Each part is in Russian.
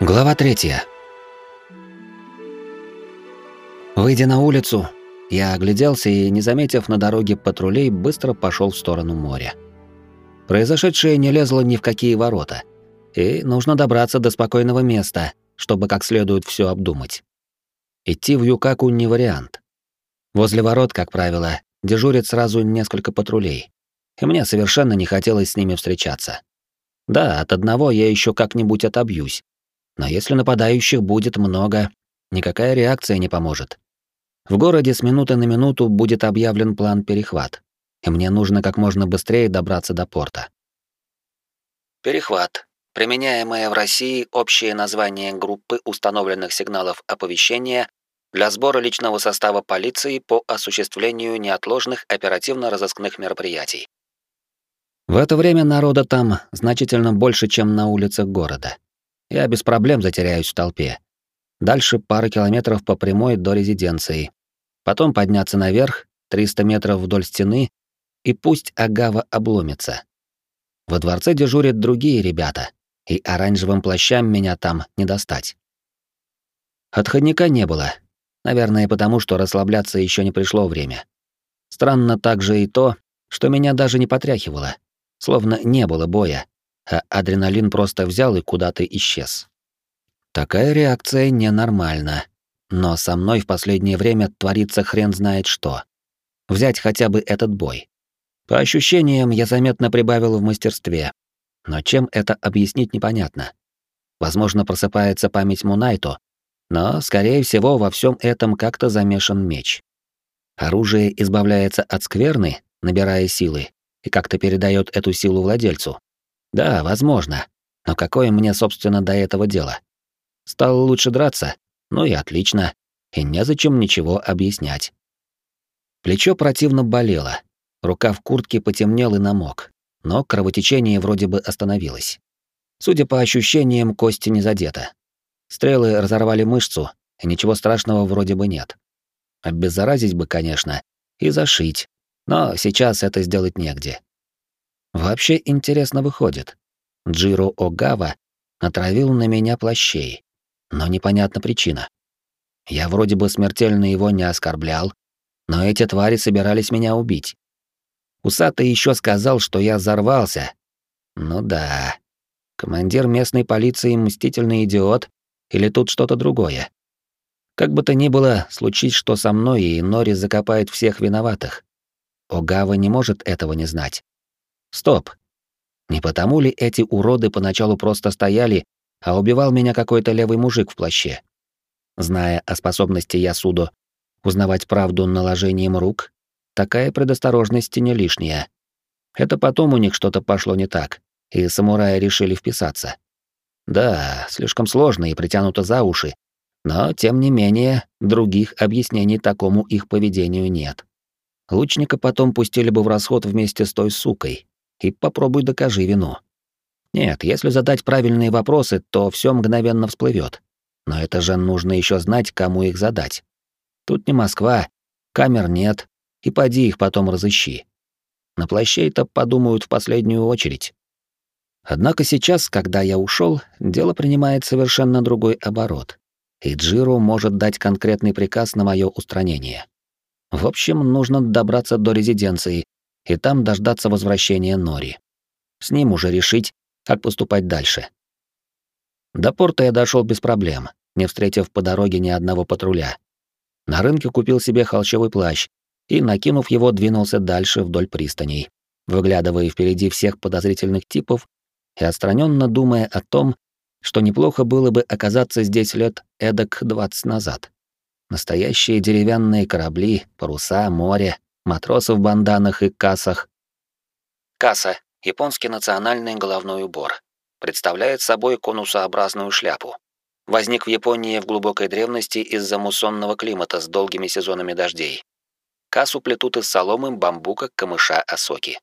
Глава третья. Выйдя на улицу, я огляделся и, не заметив на дороге патрулей, быстро пошел в сторону моря. Произошедшее не лезло ни в какие ворота, и нужно добраться до спокойного места, чтобы как следует все обдумать. Идти в Юкаку не вариант. Возле ворот, как правило, дежурит сразу несколько патрулей, и мне совершенно не хотелось с ними встречаться. Да, от одного я еще как-нибудь отобьюсь, но если нападающих будет много, никакая реакция не поможет. В городе с минуты на минуту будет объявлен план перехват, и мне нужно как можно быстрее добраться до порта. Перехват. Применяемое в России общее название группы установленных сигналов оповещения для сбора личного состава полиции по осуществлению неотложных оперативно-розыскных мероприятий. В это время народа там значительно больше, чем на улицах города. Я без проблем затеряюсь в толпе. Дальше пара километров по прямой до резиденции. Потом подняться наверх, 300 метров вдоль стены, и пусть Агава обломится. Во дворце дежурят другие ребята, и оранжевым плащам меня там не достать. Отходника не было. Наверное, потому что расслабляться еще не пришло время. Странно также и то, что меня даже не потряхивало, словно не было боя, а адреналин просто взял и куда-то исчез. Такая реакция ненормальна. Но со мной в последнее время творится хрен знает что. Взять хотя бы этот бой. По ощущениям, я заметно прибавил в мастерстве. Но чем это объяснить непонятно. Возможно, просыпается память Мунайто, но, скорее всего, во всем этом как-то замешан меч. Оружие избавляется от скверны, набирая силы, и как-то передает эту силу владельцу. Да, возможно. Но какое мне, собственно, до этого дело? Стал лучше драться? Ну и отлично. И незачем ничего объяснять. Плечо противно болело. Рука в куртке потемнел и намок. Но кровотечение вроде бы остановилось. Судя по ощущениям, кости не задета. Стрелы разорвали мышцу, и ничего страшного вроде бы нет. Обеззаразить бы, конечно, и зашить. Но сейчас это сделать негде. Вообще интересно выходит. Джиро Огава натравил на меня плащей, но непонятна причина. Я вроде бы смертельно его не оскорблял, но эти твари собирались меня убить. Усатый еще сказал, что я взорвался. Ну да. Командир местной полиции мстительный идиот или тут что-то другое. Как бы то ни было, случись что со мной, и Нори закопает всех виноватых. Огава не может этого не знать. Стоп. Не потому ли эти уроды поначалу просто стояли, а убивал меня какой-то левый мужик в плаще? Зная о способности Ясудо узнавать правду наложением рук, такая предосторожность не лишняя. Это потом у них что-то пошло не так, и самураи решили вписаться. Да, слишком сложно и притянуто за уши, но, тем не менее, других объяснений такому их поведению нет. Лучника потом пустили бы в расход вместе с той сукой, и попробуй докажи вину. Нет, если задать правильные вопросы, то все мгновенно всплывет. Но это же нужно еще знать, кому их задать. Тут не Москва, камер нет, и поди их потом разыщи. На плащей-то подумают в последнюю очередь. Однако сейчас, когда я ушел, дело принимает совершенно другой оборот, и Джиру может дать конкретный приказ на мое устранение. В общем, нужно добраться до резиденции, и там дождаться возвращения Нори. С ним уже решить, как поступать дальше. До порта я дошел без проблем, не встретив по дороге ни одного патруля. На рынке купил себе холщовый плащ и, накинув его, двинулся дальше вдоль пристаней, выглядывая впереди всех подозрительных типов и отстраненно думая о том, что неплохо было бы оказаться здесь лет эдак двадцать назад. Настоящие деревянные корабли, паруса, море, матросы в банданах и кассах. Касса — японский национальный головной убор. Представляет собой конусообразную шляпу. Возник в Японии в глубокой древности из-за муссонного климата с долгими сезонами дождей. Кассу плетут из соломы, бамбука, камыша, осоки.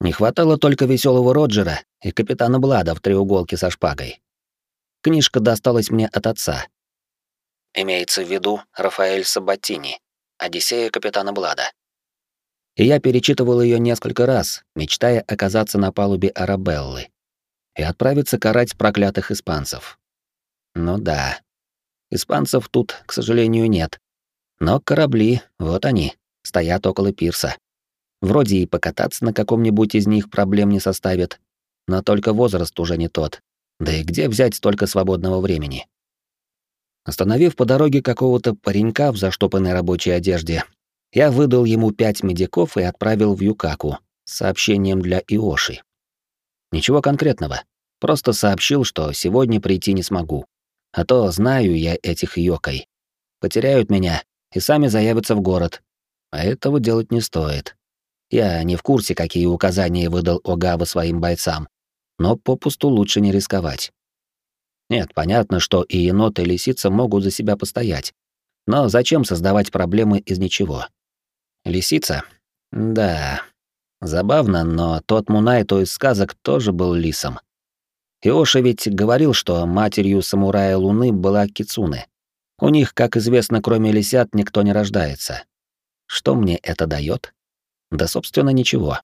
Не хватало только веселого Роджера и капитана Блада в треуголке со шпагой. Книжка досталась мне от отца. Имеется в виду Рафаэль Сабатини, Одиссея капитана Блада. И я перечитывал ее несколько раз, мечтая оказаться на палубе Арабеллы и отправиться карать проклятых испанцев. Ну да. Испанцев тут, к сожалению, нет. Но корабли, вот они, стоят около пирса. Вроде и покататься на каком-нибудь из них проблем не составит, но только возраст уже не тот. Да и где взять столько свободного времени? Остановив по дороге какого-то паренька в заштопанной рабочей одежде, я выдал ему пять медиков и отправил в Юкаку с сообщением для Иоши. Ничего конкретного, просто сообщил, что сегодня прийти не смогу. А то знаю я этих йокой. Потеряют меня и сами заявятся в город. А этого делать не стоит. Я не в курсе, какие указания выдал Огава своим бойцам, но попусту лучше не рисковать. Нет, понятно, что и енот, и лисица могут за себя постоять. Но зачем создавать проблемы из ничего? Лисица? Да. Забавно, но тот Мунайто из сказок тоже был лисом. Иоши ведь говорил, что матерью самурая Луны была Кицуне. У них, как известно, кроме лисят никто не рождается. Что мне это дает? Да, собственно, ничего.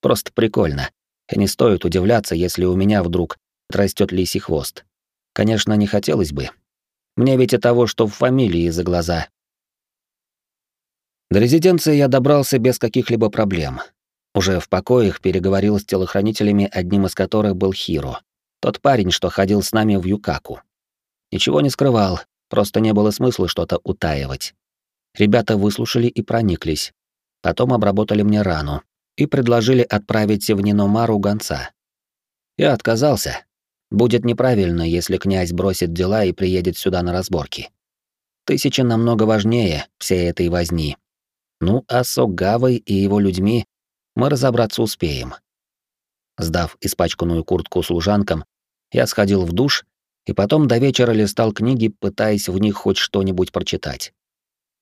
Просто прикольно. И не стоит удивляться, если у меня вдруг растет лисий хвост. Конечно, не хотелось бы. Мне ведь и того, что в фамилии за глаза. До резиденции я добрался без каких-либо проблем. Уже в покоях переговорил с телохранителями, одним из которых был Хиро. Тот парень, что ходил с нами в Юкаку. Ничего не скрывал, просто не было смысла что-то утаивать. Ребята выслушали и прониклись. Потом обработали мне рану и предложили отправить в Ниномару гонца. Я отказался, Будет неправильно, если князь бросит дела и приедет сюда на разборки. Тысяча намного важнее всей этой возни. Ну, а с Огавой и его людьми мы разобраться успеем. Сдав испачканную куртку служанкам, я сходил в душ и потом до вечера листал книги, пытаясь в них хоть что-нибудь прочитать.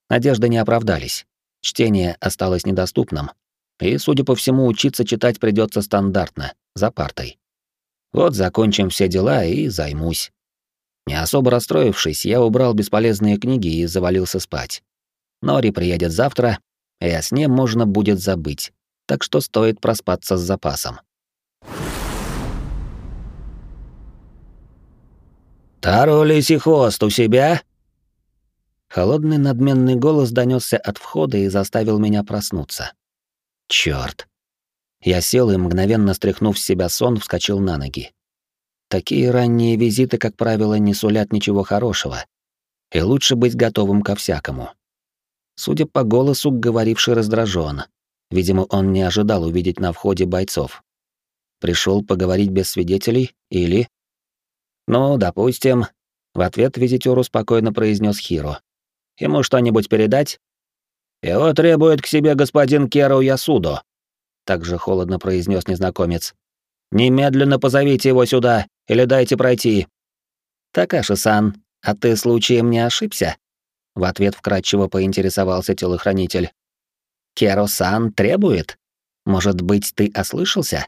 Надежды не оправдались. Чтение осталось недоступным, и, судя по всему, учиться читать придется стандартно, за партой. Вот закончим все дела и займусь. Не особо расстроившись, я убрал бесполезные книги и завалился спать. Нори приедет завтра, и о сне можно будет забыть, так что стоит проспаться с запасом. «Таро лисий хвост у себя?» Холодный надменный голос донесся от входа и заставил меня проснуться. Чёрт. Я сел и, мгновенно стряхнув с себя сон, вскочил на ноги. Такие ранние визиты, как правило, не сулят ничего хорошего. И лучше быть готовым ко всякому. Судя по голосу, говоривший раздражен. Видимо, он не ожидал увидеть на входе бойцов. Пришел поговорить без свидетелей или... «Ну, допустим», — в ответ визитеру спокойно произнес Хиро. «Ему что-нибудь передать?» «Его требует к себе господин Керу Ясудо», также холодно произнес незнакомец. Немедленно позовите его сюда или дайте пройти. Такаши-сан, а ты случаем не ошибся? В ответ вкратчиво поинтересовался телохранитель. Керо-сан требует? Может быть, ты ослышался?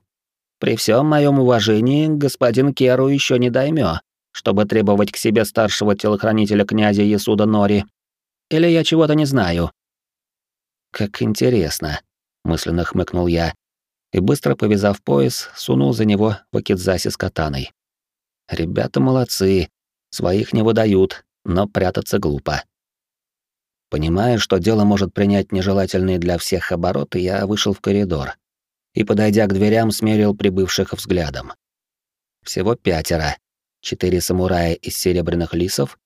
При всем моем уважении, господин Керу еще не даймё, чтобы требовать к себе старшего телохранителя князя Ясуда Нори. Или я чего-то не знаю? Как интересно мысленно хмыкнул я и быстро повязав пояс, сунул за него вакидзаси с катаной. Ребята молодцы, своих не выдают, но прятаться глупо. Понимая, что дело может принять нежелательные для всех обороты, я вышел в коридор и, подойдя к дверям, смерил прибывших взглядом. Всего пятеро. Четыре самурая из серебряных лисов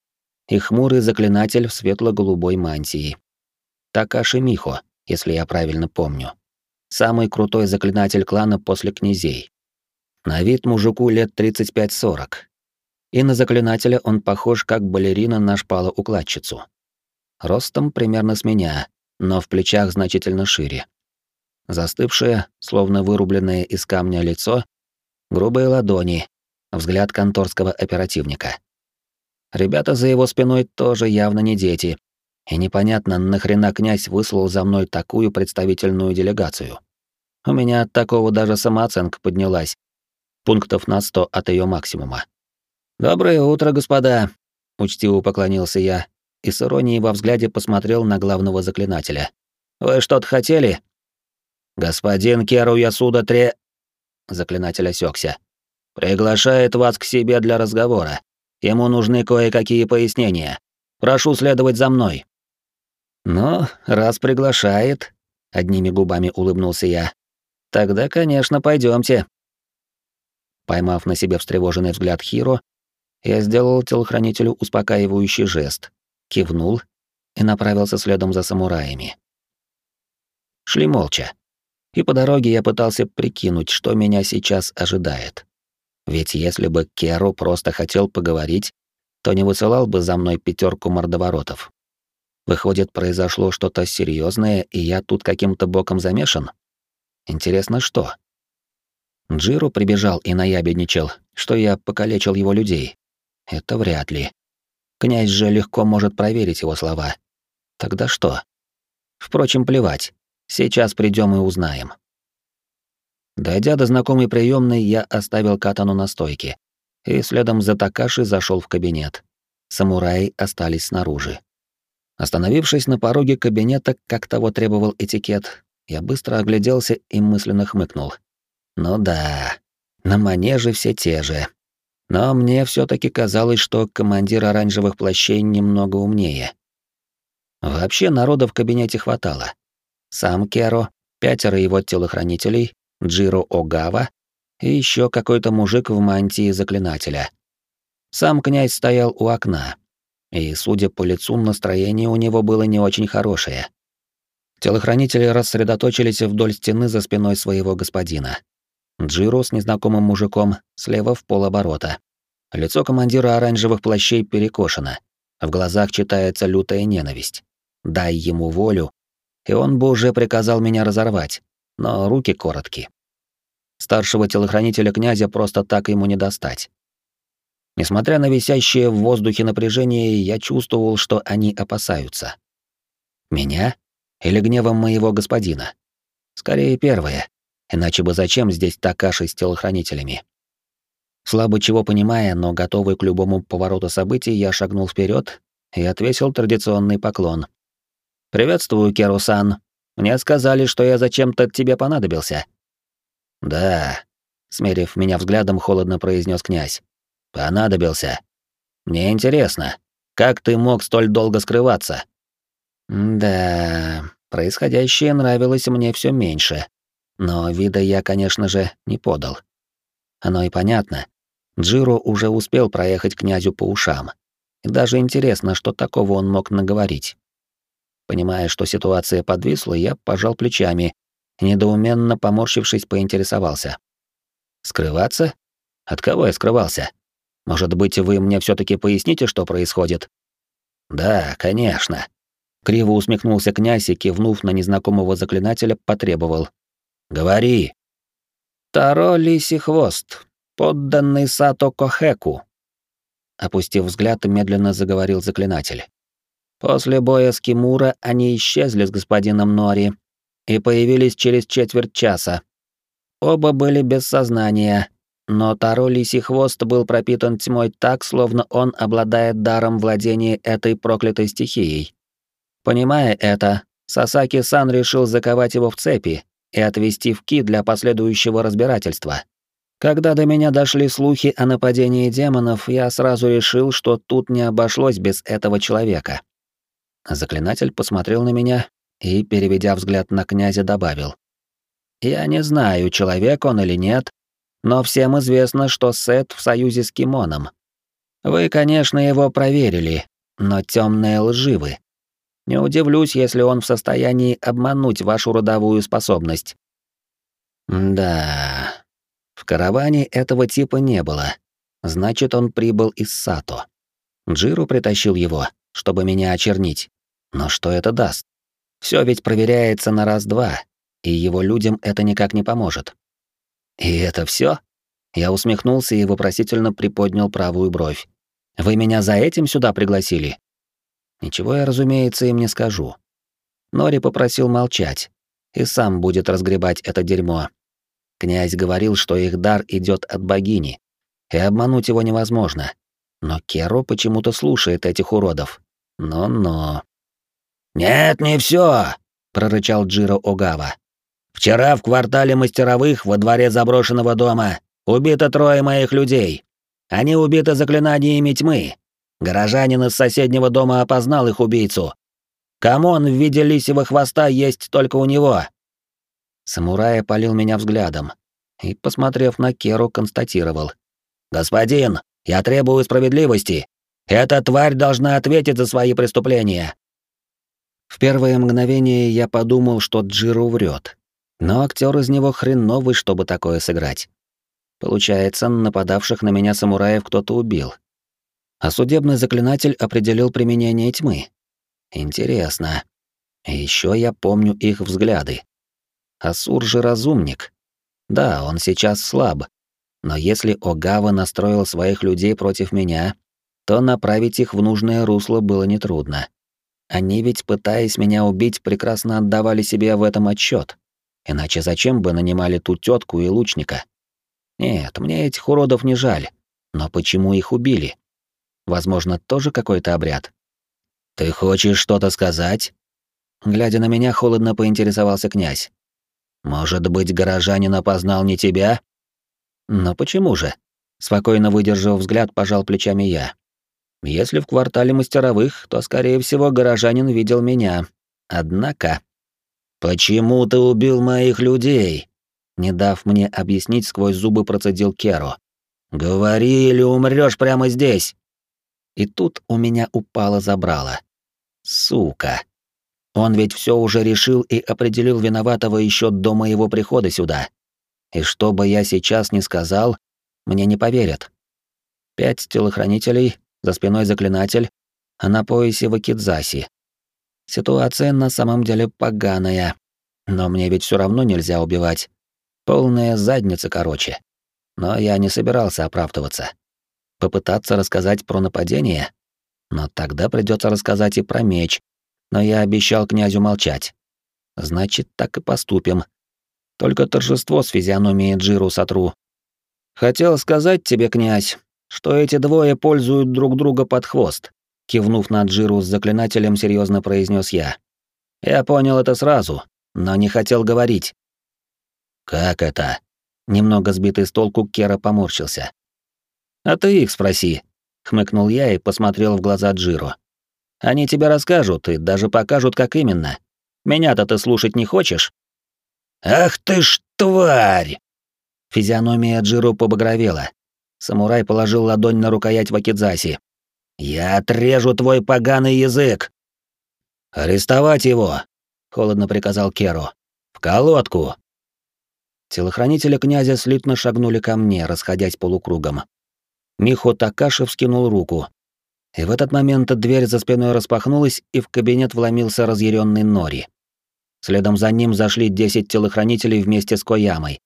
и хмурый заклинатель в светло-голубой мантии. Такаши Михо, если я правильно помню. Самый крутой заклинатель клана после князей. На вид мужику лет 35-40. И на заклинателя он похож как балерина на шпалу-укладчицу. Ростом примерно с меня, но в плечах значительно шире. Застывшее, словно вырубленное из камня лицо, грубые ладони, взгляд конторского оперативника. Ребята за его спиной тоже явно не дети, и непонятно, нахрена князь выслал за мной такую представительную делегацию. У меня от такого даже самооценка поднялась. Пунктов на сто от ее максимума. «Доброе утро, господа!» — учтиво поклонился я и с иронией во взгляде посмотрел на главного заклинателя. «Вы что-то хотели?» «Господин Керу Ясуда Тре...» Заклинатель осекся. «Приглашает вас к себе для разговора. Ему нужны кое-какие пояснения. Прошу следовать за мной». «Ну, раз приглашает», — одними губами улыбнулся я, — «тогда, конечно, пойдемте. Поймав на себе встревоженный взгляд Хиро, я сделал телохранителю успокаивающий жест, кивнул и направился следом за самураями. Шли молча. И по дороге я пытался прикинуть, что меня сейчас ожидает. Ведь если бы Керу просто хотел поговорить, то не высылал бы за мной пятерку мордоворотов. Выходит, произошло что-то серьезное, и я тут каким-то боком замешан? Интересно, что? Джиру прибежал и наябедничал, что я покалечил его людей. Это вряд ли. Князь же легко может проверить его слова. Тогда что? Впрочем, плевать. Сейчас придем и узнаем. Дойдя до знакомой приемной, я оставил катану на стойке и следом за Такаши зашел в кабинет. Самураи остались снаружи. Остановившись на пороге кабинета, как того требовал этикет, я быстро огляделся и мысленно хмыкнул. Ну да, на манеже все те же. Но мне все таки казалось, что командир оранжевых плащей немного умнее. Вообще народа в кабинете хватало. Сам Керо, пятеро его телохранителей, Джиро Огава и еще какой-то мужик в мантии заклинателя. Сам князь стоял у окна, и, судя по лицу, настроение у него было не очень хорошее. Телохранители рассредоточились вдоль стены за спиной своего господина. Джиро с незнакомым мужиком слева в полоборота. Лицо командира оранжевых плащей перекошено. В глазах читается лютая ненависть. Дай ему волю, и он бы уже приказал меня разорвать, но руки коротки. Старшего телохранителя князя просто так ему не достать. Несмотря на висящее в воздухе напряжение, я чувствовал, что они опасаются. Меня или гневом моего господина? Скорее первое. Иначе бы зачем здесь Такаши с телохранителями? Слабо чего понимая, но готовый к любому повороту событий, я шагнул вперед и отвесил традиционный поклон. «Приветствую, Керусан. Мне сказали, что я зачем-то тебе понадобился». «Да», — смерив меня взглядом, холодно произнес князь. «Понадобился. Мне интересно, как ты мог столь долго скрываться?» «Да, происходящее нравилось мне все меньше. Но вида я, конечно же, не подал. Оно и понятно. Джиро уже успел проехать князю по ушам. И даже интересно, что такого он мог наговорить. Понимая, что ситуация подвисла, я пожал плечами, недоуменно поморщившись, поинтересовался. «Скрываться? От кого я скрывался? Может быть, вы мне все таки поясните, что происходит?» «Да, конечно». Криво усмехнулся князь и, кивнув на незнакомого заклинателя, потребовал. Говори. Таро лисий хвост, подданный Сато Кохеку. Опустив взгляд, медленно заговорил заклинатель. После боя с Кимура они исчезли с господином Нори и появились через четверть часа. Оба были без сознания, но Таро Лисий Хвост был пропитан тьмой так, словно он обладает даром владения этой проклятой стихией. Понимая это, Сасаки-сан решил заковать его в цепи и отвезти в Ки для последующего разбирательства. Когда до меня дошли слухи о нападении демонов, я сразу решил, что тут не обошлось без этого человека. Заклинатель посмотрел на меня и, переведя взгляд на князя, добавил. «Я не знаю, человек он или нет, но всем известно, что Сет в союзе с Кимоном. Вы, конечно, его проверили, но темные лживы. Не удивлюсь, если он в состоянии обмануть вашу родовую способность. Да. В караване этого типа не было. Значит, он прибыл из Сато. Джиру притащил его, чтобы меня очернить. Но что это даст? Все ведь проверяется на раз-два, и его людям это никак не поможет. И это все? Я усмехнулся и вопросительно приподнял правую бровь. Вы меня за этим сюда пригласили? Ничего я, разумеется, им не скажу. Нори попросил молчать, и сам будет разгребать это дерьмо. Князь говорил, что их дар идет от богини, и обмануть его невозможно. Но Керо почему-то слушает этих уродов. Но-но. «Нет, не все, прорычал Джиро Огава. «Вчера в квартале мастеровых во дворе заброшенного дома убито трое моих людей. Они убиты заклинаниями тьмы. Горожанин из соседнего дома опознал их убийцу. Камон в виде лисьего хвоста есть только у него». Самурай палил меня взглядом и, посмотрев на Керу, констатировал. «Господин, я требую справедливости. Эта тварь должна ответить за свои преступления». В первое мгновение я подумал, что Джиру врет. Но актер из него хреновый, чтобы такое сыграть. Получается, нападавших на меня самураев кто-то убил. А судебный заклинатель определил применение тьмы. Интересно. Еще я помню их взгляды. Асур же разумник. Да, он сейчас слаб. Но если Огава настроил своих людей против меня, то направить их в нужное русло было нетрудно. Они ведь, пытаясь меня убить, прекрасно отдавали себе в этом отчет. Иначе зачем бы нанимали ту тетку и лучника? Нет, мне этих уродов не жаль. Но почему их убили? Возможно, тоже какой-то обряд. Ты хочешь что-то сказать? Глядя на меня, холодно поинтересовался князь. Может быть, горожанин опознал не тебя? Но почему же? Спокойно выдержав взгляд, пожал плечами я. Если в квартале мастеровых, то, скорее всего, горожанин видел меня. Однако... «Почему ты убил моих людей?» Не дав мне объяснить, сквозь зубы процедил Керо. «Говори, или умрёшь прямо здесь!» И тут у меня упало забрало. Сука. Он ведь всё уже решил и определил виноватого ещё до моего прихода сюда. И что бы я сейчас ни сказал, мне не поверят. Пять телохранителей, за спиной заклинатель, а на поясе Вакидзаси. Ситуация на самом деле поганая, но мне ведь все равно нельзя убивать. Полная задница, короче. Но я не собирался оправдываться. Попытаться рассказать про нападение? Но тогда придется рассказать и про меч. Но я обещал князю молчать. Значит, так и поступим. Только торжество с физиономией Джиру сотру. Хотел сказать тебе, князь, что эти двое пользуют друг друга под хвост. Кивнув на Джиру с заклинателем, серьезно произнес я. Я понял это сразу, но не хотел говорить. Как это? Немного сбитый с толку Кера поморщился. А ты их спроси, хмыкнул я и посмотрел в глаза Джиру. Они тебе расскажут и даже покажут, как именно. Меня-то ты слушать не хочешь? Ах ты ж тварь! Физиономия Джиру побагровела, Самурай положил ладонь на рукоять Вакидзаси. «Я отрежу твой поганый язык!» «Арестовать его!» — холодно приказал Керу. «В колодку!» Телохранители князя слитно шагнули ко мне, расходясь полукругом. Михо Такаши вскинул руку. И в этот момент дверь за спиной распахнулась, и в кабинет вломился разъяренный Нори. Следом за ним зашли десять телохранителей вместе с Коямой,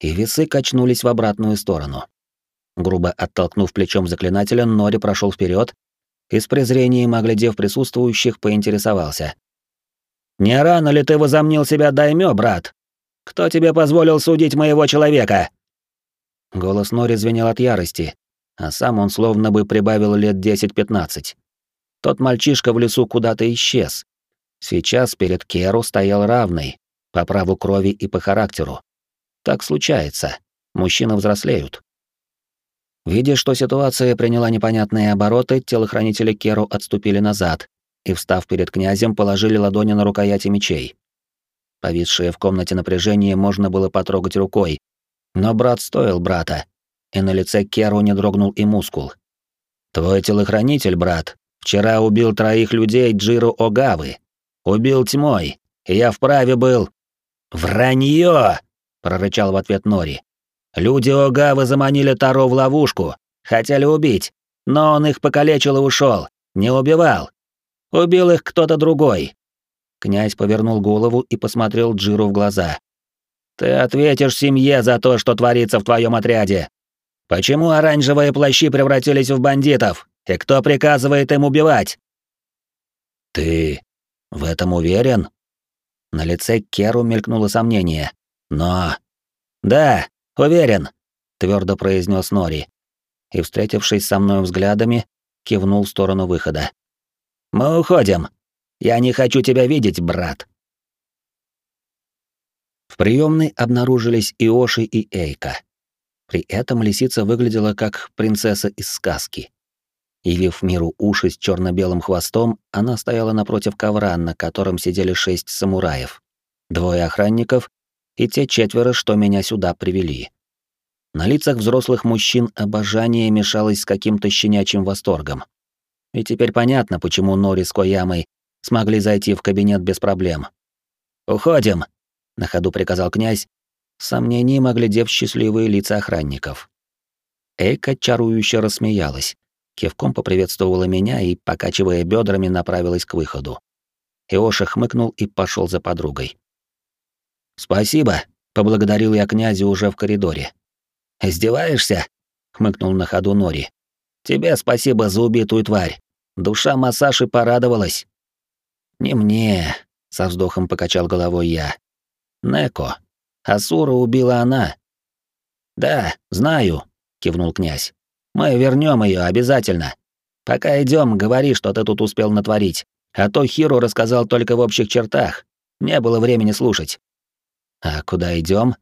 и весы качнулись в обратную сторону. Грубо оттолкнув плечом заклинателя, Нори прошел вперед и с презрением, оглядев присутствующих, поинтересовался. «Не рано ли ты возомнил себя даймё, брат? Кто тебе позволил судить моего человека?» Голос Нори звенел от ярости, а сам он словно бы прибавил лет 10-15. Тот мальчишка в лесу куда-то исчез. Сейчас перед Керу стоял равный, по праву крови и по характеру. Так случается. Мужчины взрослеют. Видя, что ситуация приняла непонятные обороты, телохранители Керу отступили назад и, встав перед князем, положили ладони на рукояти мечей. Повисшее в комнате напряжение можно было потрогать рукой, но брат стоил брата, и на лице Керу не дрогнул и мускул. «Твой телохранитель, брат, вчера убил троих людей Джиру Огавы. Убил тьмой, и я вправе был...» «Вранье!» — прорычал в ответ Нори. Люди Огавы заманили Таро в ловушку, хотели убить, но он их покалечил и ушел, не убивал. Убил их кто-то другой. Князь повернул голову и посмотрел Джиру в глаза. Ты ответишь семье за то, что творится в твоем отряде. Почему оранжевые плащи превратились в бандитов? И кто приказывает им убивать? Ты в этом уверен? На лице Керу мелькнуло сомнение. Но... Да, «Уверен», — твердо произнес Нори, и, встретившись со мной взглядами, кивнул в сторону выхода. «Мы уходим. Я не хочу тебя видеть, брат». В приемной обнаружились Иоши и Эйка. При этом лисица выглядела как принцесса из сказки. Явив миру уши с черно белым хвостом, она стояла напротив ковра, на котором сидели шесть самураев, двое охранников и те четверо, что меня сюда привели. На лицах взрослых мужчин обожание мешалось с каким-то щенячьим восторгом. И теперь понятно, почему Нори с Коямой смогли зайти в кабинет без проблем. «Уходим!» — на ходу приказал князь, с сомнением оглядев счастливые лица охранников. Эйка чарующе рассмеялась, кивком поприветствовала меня и, покачивая бедрами, направилась к выходу. Иоша хмыкнул и пошел за подругой. «Спасибо», — поблагодарил я князя уже в коридоре. «Издеваешься?» — хмыкнул на ходу Нори. «Тебе спасибо за убитую тварь. Душа Масаши порадовалась». «Не мне», — со вздохом покачал головой я. «Неко. Асура убила она». «Да, знаю», — кивнул князь. «Мы вернем ее обязательно. Пока идем, говори, что ты тут успел натворить. А то Хиру рассказал только в общих чертах. Не было времени слушать». «А куда идем?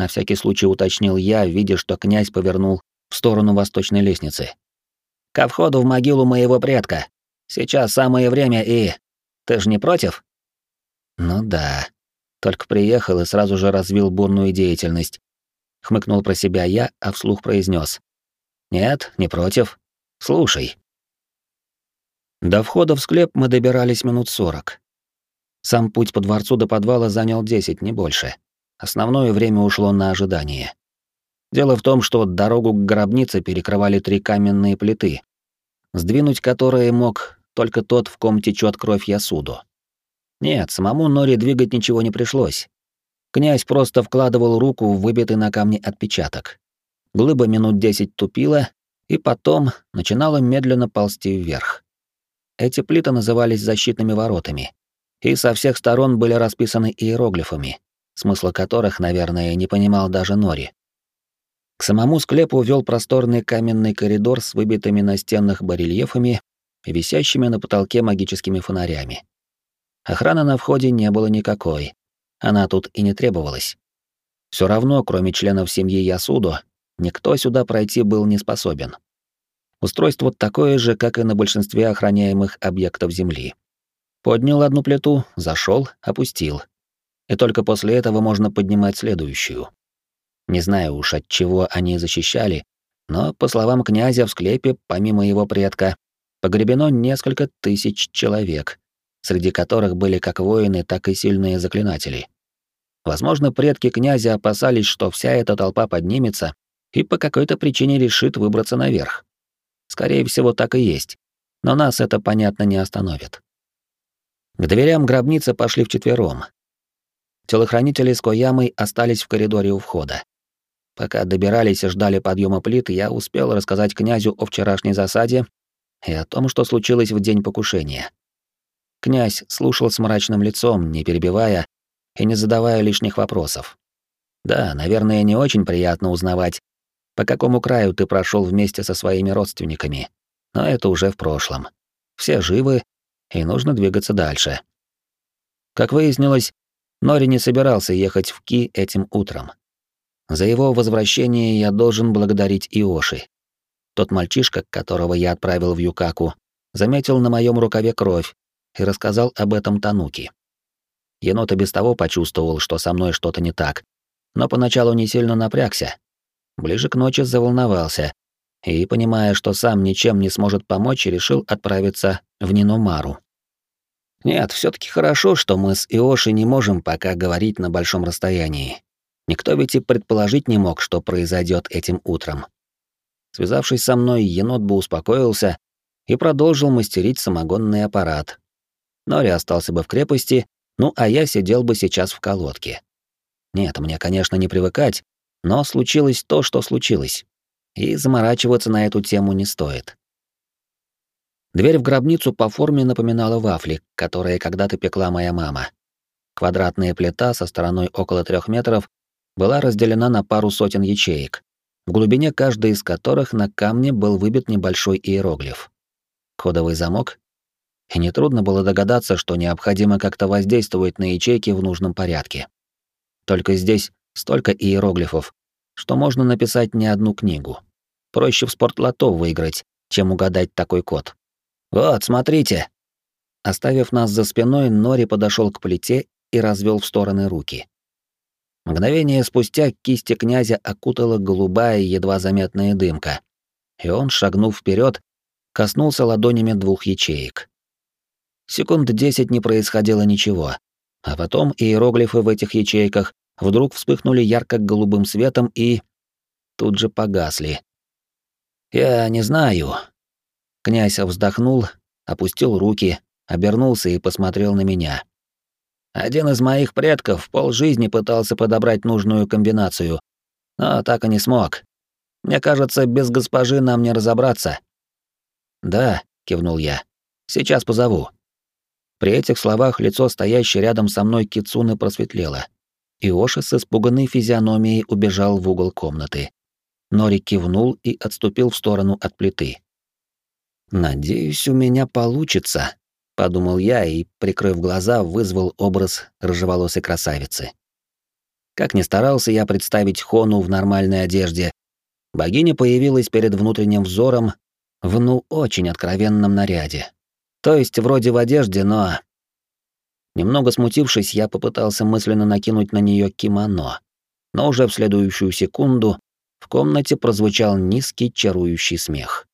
на всякий случай уточнил я, видя, что князь повернул в сторону восточной лестницы. «Ко входу в могилу моего предка. Сейчас самое время и... Ты ж не против?» «Ну да. Только приехал и сразу же развил бурную деятельность». Хмыкнул про себя я, а вслух произнес: «Нет, не против. Слушай». До входа в склеп мы добирались минут сорок. Сам путь по дворцу до подвала занял десять, не больше. Основное время ушло на ожидание. Дело в том, что дорогу к гробнице перекрывали три каменные плиты, сдвинуть которые мог только тот, в ком течет кровь Ясуду. Нет, самому Нори двигать ничего не пришлось. Князь просто вкладывал руку в выбитый на камне отпечаток. Глыба минут десять тупила, и потом начинала медленно ползти вверх. Эти плиты назывались защитными воротами, и со всех сторон были расписаны иероглифами, смысла которых, наверное, не понимал даже Нори. К самому склепу вел просторный каменный коридор с выбитыми на стенах барельефами и висящими на потолке магическими фонарями. Охраны на входе не было никакой. Она тут и не требовалась. Все равно, кроме членов семьи Ясудо, никто сюда пройти был не способен. Устройство такое же, как и на большинстве охраняемых объектов Земли. Поднял одну плиту, зашел, опустил. И только после этого можно поднимать следующую. Не знаю уж от чего они защищали, но, по словам князя, в склепе, помимо его предка, погребено несколько тысяч человек, среди которых были как воины, так и сильные заклинатели. Возможно, предки князя опасались, что вся эта толпа поднимется и по какой-то причине решит выбраться наверх. Скорее всего, так и есть. Но нас это, понятно, не остановит. К дверям гробницы пошли вчетвером. Телохранители с Коямой остались в коридоре у входа. Пока добирались и ждали подъема плит, я успел рассказать князю о вчерашней засаде и о том, что случилось в день покушения. Князь слушал с мрачным лицом, не перебивая и не задавая лишних вопросов. Да, наверное, не очень приятно узнавать, по какому краю ты прошел вместе со своими родственниками, но это уже в прошлом. Все живы, и нужно двигаться дальше. Как выяснилось, Нори не собирался ехать в Ки этим утром. За его возвращение я должен благодарить Иоши. Тот мальчишка, которого я отправил в Юкаку, заметил на моем рукаве кровь и рассказал об этом Тануки. Енот и без того почувствовал, что со мной что-то не так, но поначалу не сильно напрягся. Ближе к ночи заволновался и, понимая, что сам ничем не сможет помочь, решил отправиться в Ниномару. Нет, все таки хорошо, что мы с Иоши не можем пока говорить на большом расстоянии. Никто ведь и предположить не мог, что произойдет этим утром. Связавшись со мной, енот бы успокоился и продолжил мастерить самогонный аппарат. Нори остался бы в крепости, ну а я сидел бы сейчас в колодке. Нет, мне, конечно, не привыкать, но случилось то, что случилось. И заморачиваться на эту тему не стоит. Дверь в гробницу по форме напоминала вафли, которые когда-то пекла моя мама. Квадратная плита со стороной около трех метров была разделена на пару сотен ячеек, в глубине каждой из которых на камне был выбит небольшой иероглиф. Кодовый замок? И нетрудно было догадаться, что необходимо как-то воздействовать на ячейки в нужном порядке. Только здесь столько иероглифов, что можно написать не одну книгу. Проще в спортлото выиграть, чем угадать такой код. «Вот, смотрите!» Оставив нас за спиной, Нори подошел к плите и развел в стороны руки. Мгновение спустя кисти князя окутала голубая, едва заметная дымка, и он, шагнув вперед, коснулся ладонями двух ячеек. Секунд десять не происходило ничего, а потом иероглифы в этих ячейках вдруг вспыхнули ярко-голубым светом и... тут же погасли. «Я не знаю». Князь вздохнул, опустил руки, обернулся и посмотрел на меня. Один из моих предков полжизни пытался подобрать нужную комбинацию, но так и не смог. Мне кажется, без госпожи нам не разобраться. Да, кивнул я. Сейчас позову. При этих словах лицо стоящей рядом со мной кицуны просветлело. И Оши с испуганной физиономией убежал в угол комнаты. Нори кивнул и отступил в сторону от плиты. «Надеюсь, у меня получится», подумал я и, прикрыв глаза, вызвал образ рыжеволосой красавицы. Как ни старался я представить Хону в нормальной одежде, богиня появилась перед внутренним взором в ну очень откровенном наряде. То есть вроде в одежде, но... Немного смутившись, я попытался мысленно накинуть на нее кимоно, но уже в следующую секунду в комнате прозвучал низкий чарующий смех.